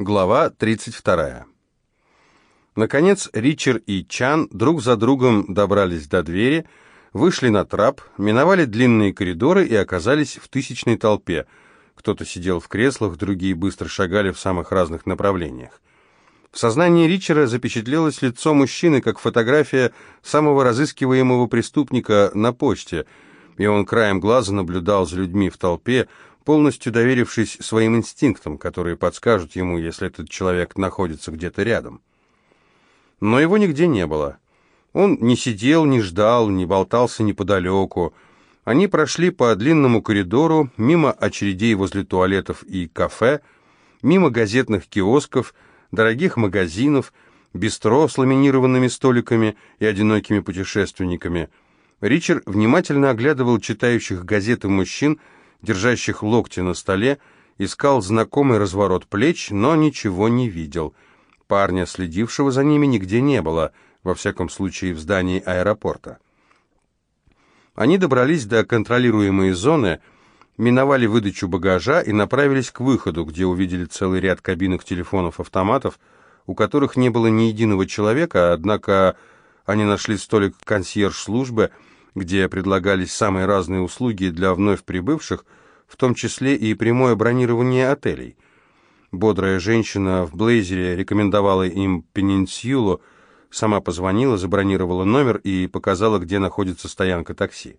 Глава 32. Наконец Ричард и Чан друг за другом добрались до двери, вышли на трап, миновали длинные коридоры и оказались в тысячной толпе. Кто-то сидел в креслах, другие быстро шагали в самых разных направлениях. В сознании Ричера запечатлелось лицо мужчины, как фотография самого разыскиваемого преступника на почте, и он краем глаза наблюдал за людьми в толпе, полностью доверившись своим инстинктам, которые подскажут ему, если этот человек находится где-то рядом. Но его нигде не было. Он не сидел, не ждал, не болтался неподалеку. Они прошли по длинному коридору, мимо очередей возле туалетов и кафе, мимо газетных киосков, дорогих магазинов, бистро с ламинированными столиками и одинокими путешественниками. Ричард внимательно оглядывал читающих газеты мужчин, держащих локти на столе, искал знакомый разворот плеч, но ничего не видел. Парня, следившего за ними, нигде не было, во всяком случае в здании аэропорта. Они добрались до контролируемой зоны, миновали выдачу багажа и направились к выходу, где увидели целый ряд кабинок телефонов-автоматов, у которых не было ни единого человека, однако они нашли столик консьерж-службы, где предлагались самые разные услуги для вновь прибывших, в том числе и прямое бронирование отелей. Бодрая женщина в блейзере рекомендовала им пенинсюлу, сама позвонила, забронировала номер и показала, где находится стоянка такси.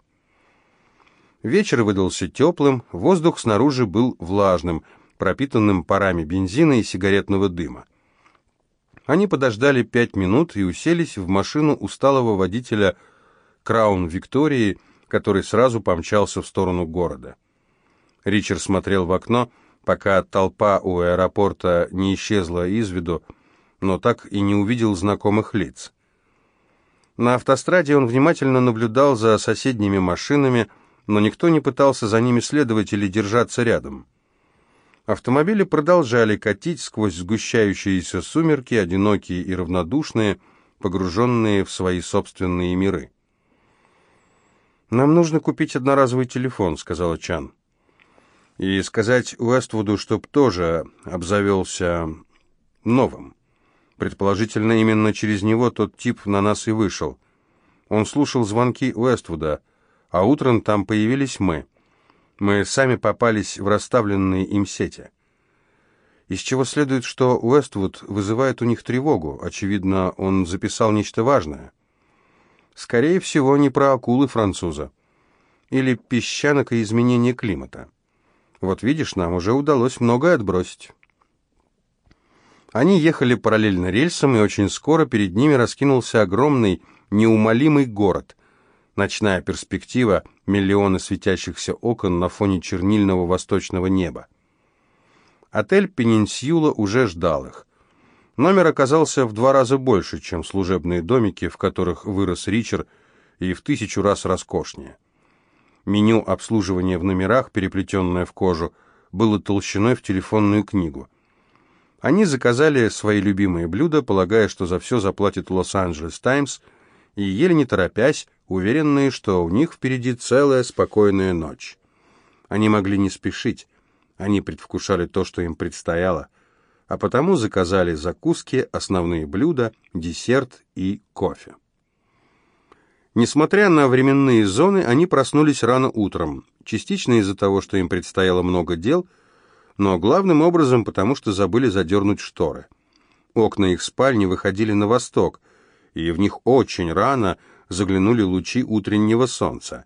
Вечер выдался теплым, воздух снаружи был влажным, пропитанным парами бензина и сигаретного дыма. Они подождали пять минут и уселись в машину усталого водителя Краун Виктории, который сразу помчался в сторону города. Ричард смотрел в окно, пока толпа у аэропорта не исчезла из виду, но так и не увидел знакомых лиц. На автостраде он внимательно наблюдал за соседними машинами, но никто не пытался за ними следовать или держаться рядом. Автомобили продолжали катить сквозь сгущающиеся сумерки, одинокие и равнодушные, погруженные в свои собственные миры. «Нам нужно купить одноразовый телефон», — сказала Чан. «И сказать Уэствуду, чтоб тоже обзавелся новым. Предположительно, именно через него тот тип на нас и вышел. Он слушал звонки Уэствуда, а утром там появились мы. Мы сами попались в расставленные им сети». Из чего следует, что Уэствуд вызывает у них тревогу. Очевидно, он записал нечто важное. Скорее всего, не про акулы француза. Или песчанок и изменение климата. Вот видишь, нам уже удалось многое отбросить. Они ехали параллельно рельсам, и очень скоро перед ними раскинулся огромный, неумолимый город. Ночная перспектива, миллионы светящихся окон на фоне чернильного восточного неба. Отель «Пенинсюла» уже ждал их. Номер оказался в два раза больше, чем служебные домики, в которых вырос Ричард, и в тысячу раз роскошнее. Меню обслуживания в номерах, переплетенное в кожу, было толщиной в телефонную книгу. Они заказали свои любимые блюда, полагая, что за все заплатит Лос-Анджелес Таймс, и ели не торопясь, уверенные, что у них впереди целая спокойная ночь. Они могли не спешить, они предвкушали то, что им предстояло – а потому заказали закуски, основные блюда, десерт и кофе. Несмотря на временные зоны, они проснулись рано утром, частично из-за того, что им предстояло много дел, но главным образом потому, что забыли задернуть шторы. Окна их спальни выходили на восток, и в них очень рано заглянули лучи утреннего солнца.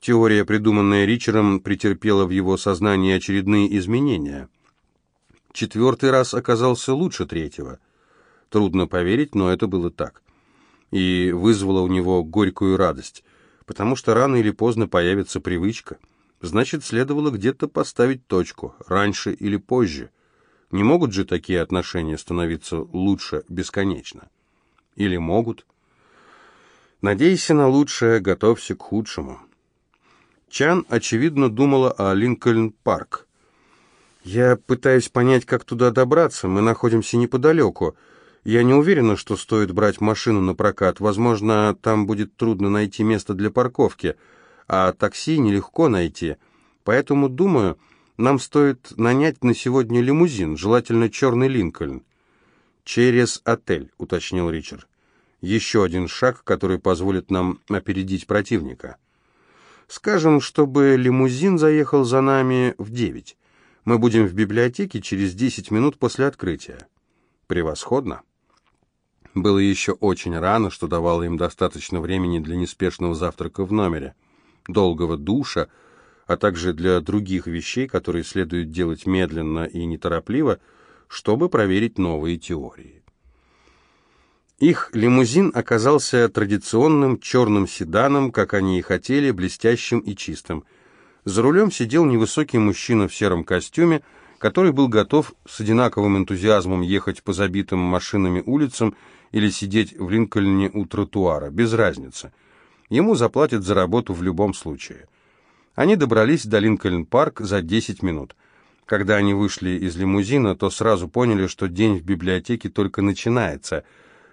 Теория, придуманная Ричером, претерпела в его сознании очередные изменения – Четвертый раз оказался лучше третьего. Трудно поверить, но это было так. И вызвало у него горькую радость, потому что рано или поздно появится привычка. Значит, следовало где-то поставить точку, раньше или позже. Не могут же такие отношения становиться лучше бесконечно? Или могут? Надейся на лучшее, готовься к худшему. Чан, очевидно, думала о Линкольн-парк. «Я пытаюсь понять, как туда добраться. Мы находимся неподалеку. Я не уверена, что стоит брать машину на прокат. Возможно, там будет трудно найти место для парковки, а такси нелегко найти. Поэтому, думаю, Нам стоит нанять на сегодня лимузин, желательно черный Линкольн. Через отель, уточнил Ричард. Еще один шаг, который позволит нам опередить противника. Скажем, чтобы лимузин заехал за нами в девять. Мы будем в библиотеке через десять минут после открытия. Превосходно. Было еще очень рано, что давало им достаточно времени для неспешного завтрака в номере, долгого душа, а также для других вещей, которые следует делать медленно и неторопливо, чтобы проверить новые теории. Их лимузин оказался традиционным черным седаном, как они и хотели, блестящим и чистым. За рулем сидел невысокий мужчина в сером костюме, который был готов с одинаковым энтузиазмом ехать по забитым машинами улицам или сидеть в Линкольне у тротуара, без разницы. Ему заплатят за работу в любом случае. Они добрались до Линкольн-парк за 10 минут. Когда они вышли из лимузина, то сразу поняли, что день в библиотеке только начинается.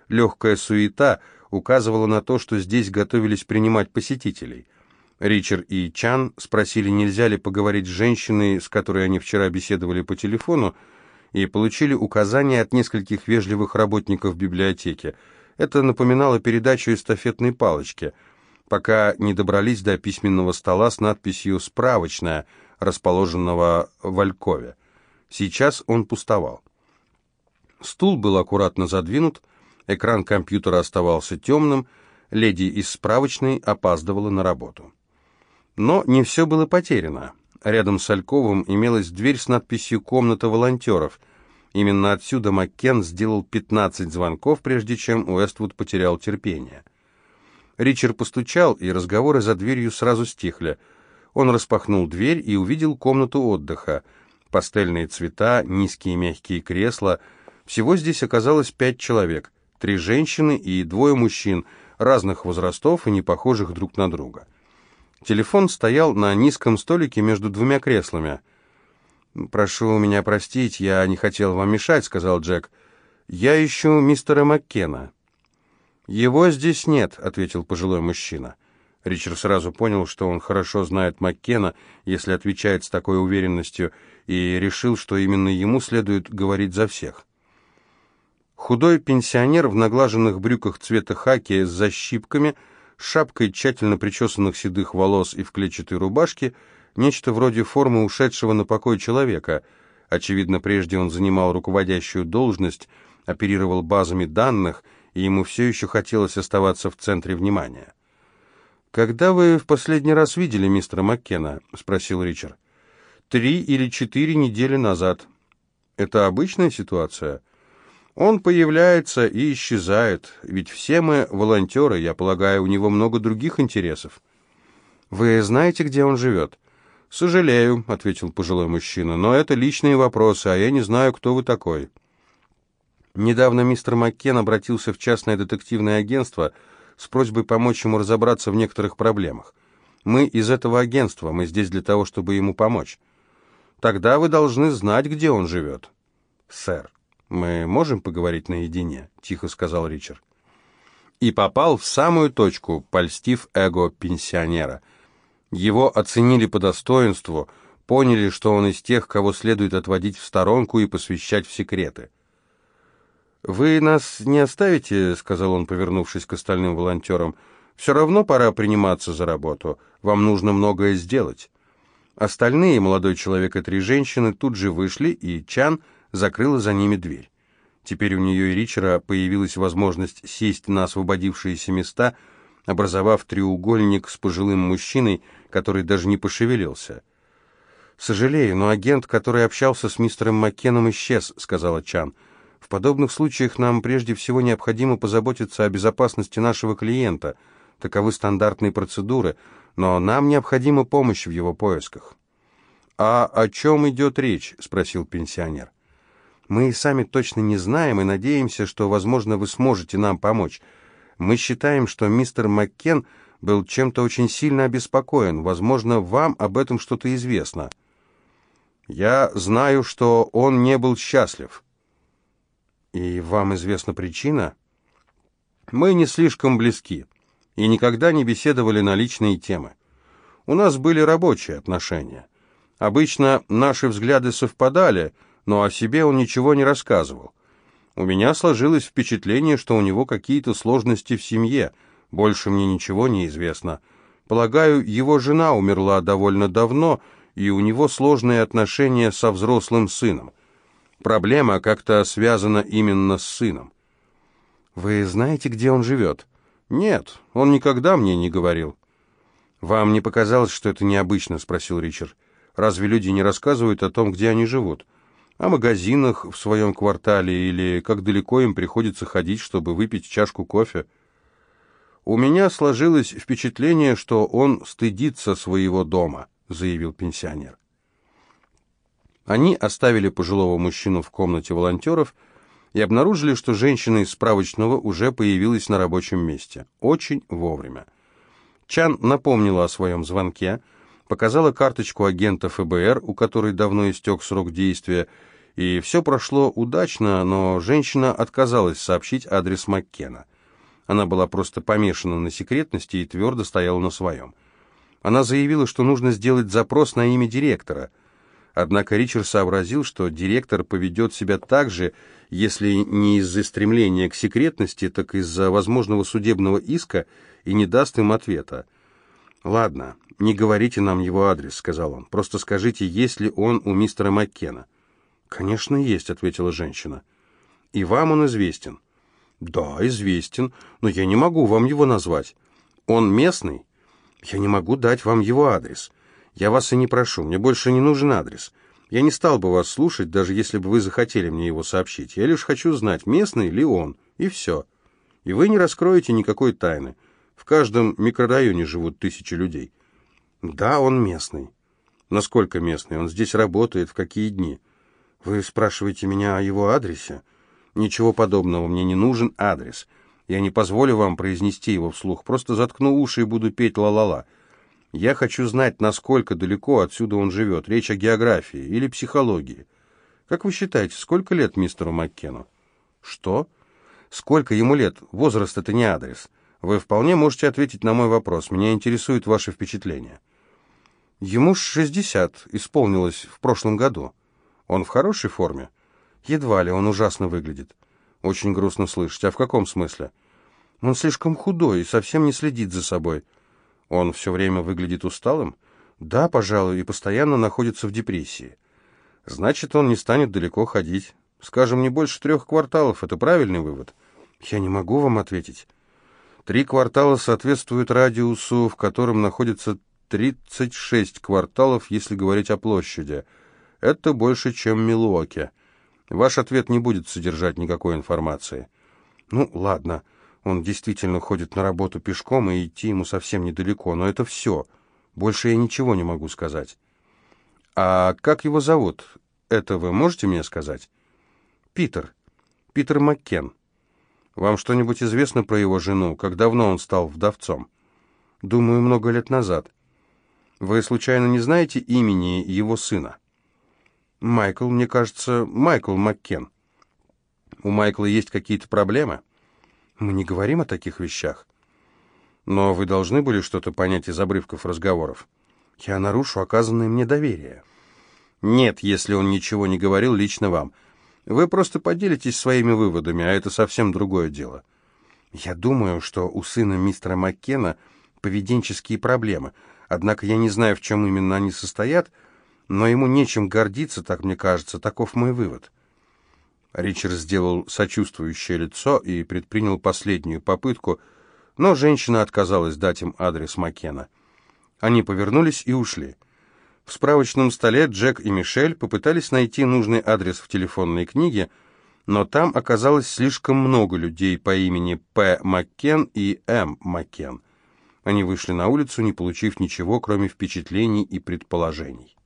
Легкая суета указывала на то, что здесь готовились принимать посетителей. Ричард и Чан спросили, нельзя ли поговорить с женщиной, с которой они вчера беседовали по телефону, и получили указания от нескольких вежливых работников библиотеки. Это напоминало передачу эстафетной палочки – пока не добрались до письменного стола с надписью «Справочная», расположенного в Алькове. Сейчас он пустовал. Стул был аккуратно задвинут, экран компьютера оставался темным, леди из справочной опаздывала на работу. Но не все было потеряно. Рядом с Альковым имелась дверь с надписью «Комната волонтеров». Именно отсюда Маккен сделал 15 звонков, прежде чем Уэствуд потерял терпение. Ричард постучал, и разговоры за дверью сразу стихли. Он распахнул дверь и увидел комнату отдыха. Пастельные цвета, низкие мягкие кресла. Всего здесь оказалось пять человек. Три женщины и двое мужчин, разных возрастов и не похожих друг на друга. Телефон стоял на низком столике между двумя креслами. «Прошу меня простить, я не хотел вам мешать», — сказал Джек. «Я ищу мистера Маккена». «Его здесь нет», — ответил пожилой мужчина. Ричард сразу понял, что он хорошо знает Маккена, если отвечает с такой уверенностью, и решил, что именно ему следует говорить за всех. Худой пенсионер в наглаженных брюках цвета хаки с защипками, шапкой тщательно причесанных седых волос и в клетчатой рубашке, нечто вроде формы ушедшего на покой человека. Очевидно, прежде он занимал руководящую должность, оперировал базами данных — и ему все еще хотелось оставаться в центре внимания. «Когда вы в последний раз видели мистера Маккена?» — спросил Ричард. «Три или четыре недели назад». «Это обычная ситуация?» «Он появляется и исчезает, ведь все мы волонтеры, я полагаю, у него много других интересов». «Вы знаете, где он живет?» «Сожалею», — ответил пожилой мужчина, — «но это личные вопросы, а я не знаю, кто вы такой». Недавно мистер Маккен обратился в частное детективное агентство с просьбой помочь ему разобраться в некоторых проблемах. Мы из этого агентства, мы здесь для того, чтобы ему помочь. Тогда вы должны знать, где он живет. Сэр, мы можем поговорить наедине, тихо сказал Ричард. И попал в самую точку, польстив эго пенсионера. Его оценили по достоинству, поняли, что он из тех, кого следует отводить в сторонку и посвящать в секреты. «Вы нас не оставите?» — сказал он, повернувшись к остальным волонтерам. «Все равно пора приниматься за работу. Вам нужно многое сделать». Остальные, молодой человек и три женщины, тут же вышли, и Чан закрыла за ними дверь. Теперь у нее и Ричера появилась возможность сесть на освободившиеся места, образовав треугольник с пожилым мужчиной, который даже не пошевелился. «Сожалею, но агент, который общался с мистером Маккеном, исчез», — сказала Чан. В подобных случаях нам прежде всего необходимо позаботиться о безопасности нашего клиента. Таковы стандартные процедуры, но нам необходима помощь в его поисках. «А о чем идет речь?» — спросил пенсионер. «Мы сами точно не знаем и надеемся, что, возможно, вы сможете нам помочь. Мы считаем, что мистер Маккен был чем-то очень сильно обеспокоен. Возможно, вам об этом что-то известно». «Я знаю, что он не был счастлив». «И вам известна причина?» «Мы не слишком близки и никогда не беседовали на личные темы. У нас были рабочие отношения. Обычно наши взгляды совпадали, но о себе он ничего не рассказывал. У меня сложилось впечатление, что у него какие-то сложности в семье. Больше мне ничего не известно. Полагаю, его жена умерла довольно давно, и у него сложные отношения со взрослым сыном. Проблема как-то связана именно с сыном. «Вы знаете, где он живет?» «Нет, он никогда мне не говорил». «Вам не показалось, что это необычно?» — спросил Ричард. «Разве люди не рассказывают о том, где они живут? О магазинах в своем квартале или как далеко им приходится ходить, чтобы выпить чашку кофе?» «У меня сложилось впечатление, что он стыдится своего дома», — заявил пенсионер. Они оставили пожилого мужчину в комнате волонтеров и обнаружили, что женщина из справочного уже появилась на рабочем месте. Очень вовремя. Чан напомнила о своем звонке, показала карточку агента ФБР, у которой давно истек срок действия, и все прошло удачно, но женщина отказалась сообщить адрес Маккена. Она была просто помешана на секретности и твердо стояла на своем. Она заявила, что нужно сделать запрос на имя директора. Однако Ричард сообразил, что директор поведет себя так же, если не из-за стремления к секретности, так из-за возможного судебного иска, и не даст им ответа. «Ладно, не говорите нам его адрес», — сказал он. «Просто скажите, есть ли он у мистера Маккена». «Конечно, есть», — ответила женщина. «И вам он известен?» «Да, известен, но я не могу вам его назвать. Он местный?» «Я не могу дать вам его адрес. Я вас и не прошу, мне больше не нужен адрес. Я не стал бы вас слушать, даже если бы вы захотели мне его сообщить. Я лишь хочу знать, местный ли он, и все. И вы не раскроете никакой тайны. В каждом микрорайоне живут тысячи людей». «Да, он местный». «Насколько местный? Он здесь работает, в какие дни?» «Вы спрашиваете меня о его адресе?» Ничего подобного, мне не нужен адрес. Я не позволю вам произнести его вслух, просто заткну уши и буду петь ла-ла-ла. Я хочу знать, насколько далеко отсюда он живет. Речь о географии или психологии. Как вы считаете, сколько лет мистеру Маккену? Что? Сколько ему лет? Возраст — это не адрес. Вы вполне можете ответить на мой вопрос. Меня интересуют ваши впечатления. Ему шестьдесят исполнилось в прошлом году. Он в хорошей форме? Едва ли, он ужасно выглядит. Очень грустно слышать. А в каком смысле? Он слишком худой и совсем не следит за собой. Он все время выглядит усталым? Да, пожалуй, и постоянно находится в депрессии. Значит, он не станет далеко ходить. Скажем, не больше трех кварталов. Это правильный вывод? Я не могу вам ответить. Три квартала соответствуют радиусу, в котором находится 36 кварталов, если говорить о площади. Это больше, чем Милуоке. Ваш ответ не будет содержать никакой информации. Ну, ладно. Он действительно ходит на работу пешком, и идти ему совсем недалеко, но это все. Больше я ничего не могу сказать. А как его зовут? Это вы можете мне сказать? Питер. Питер Маккен. Вам что-нибудь известно про его жену? Как давно он стал вдовцом? Думаю, много лет назад. Вы случайно не знаете имени его сына? Майкл, мне кажется, Майкл Маккен. У Майкла есть какие-то проблемы? Мы не говорим о таких вещах. Но вы должны были что-то понять из обрывков разговоров. Я нарушу оказанное мне доверие. Нет, если он ничего не говорил лично вам. Вы просто поделитесь своими выводами, а это совсем другое дело. Я думаю, что у сына мистера Маккена поведенческие проблемы, однако я не знаю, в чем именно они состоят, но ему нечем гордиться, так мне кажется, таков мой вывод. Ричард сделал сочувствующее лицо и предпринял последнюю попытку, но женщина отказалась дать им адрес Маккена. Они повернулись и ушли. В справочном столе Джек и Мишель попытались найти нужный адрес в телефонной книге, но там оказалось слишком много людей по имени П. Маккен и М. Маккен. Они вышли на улицу, не получив ничего, кроме впечатлений и предположений.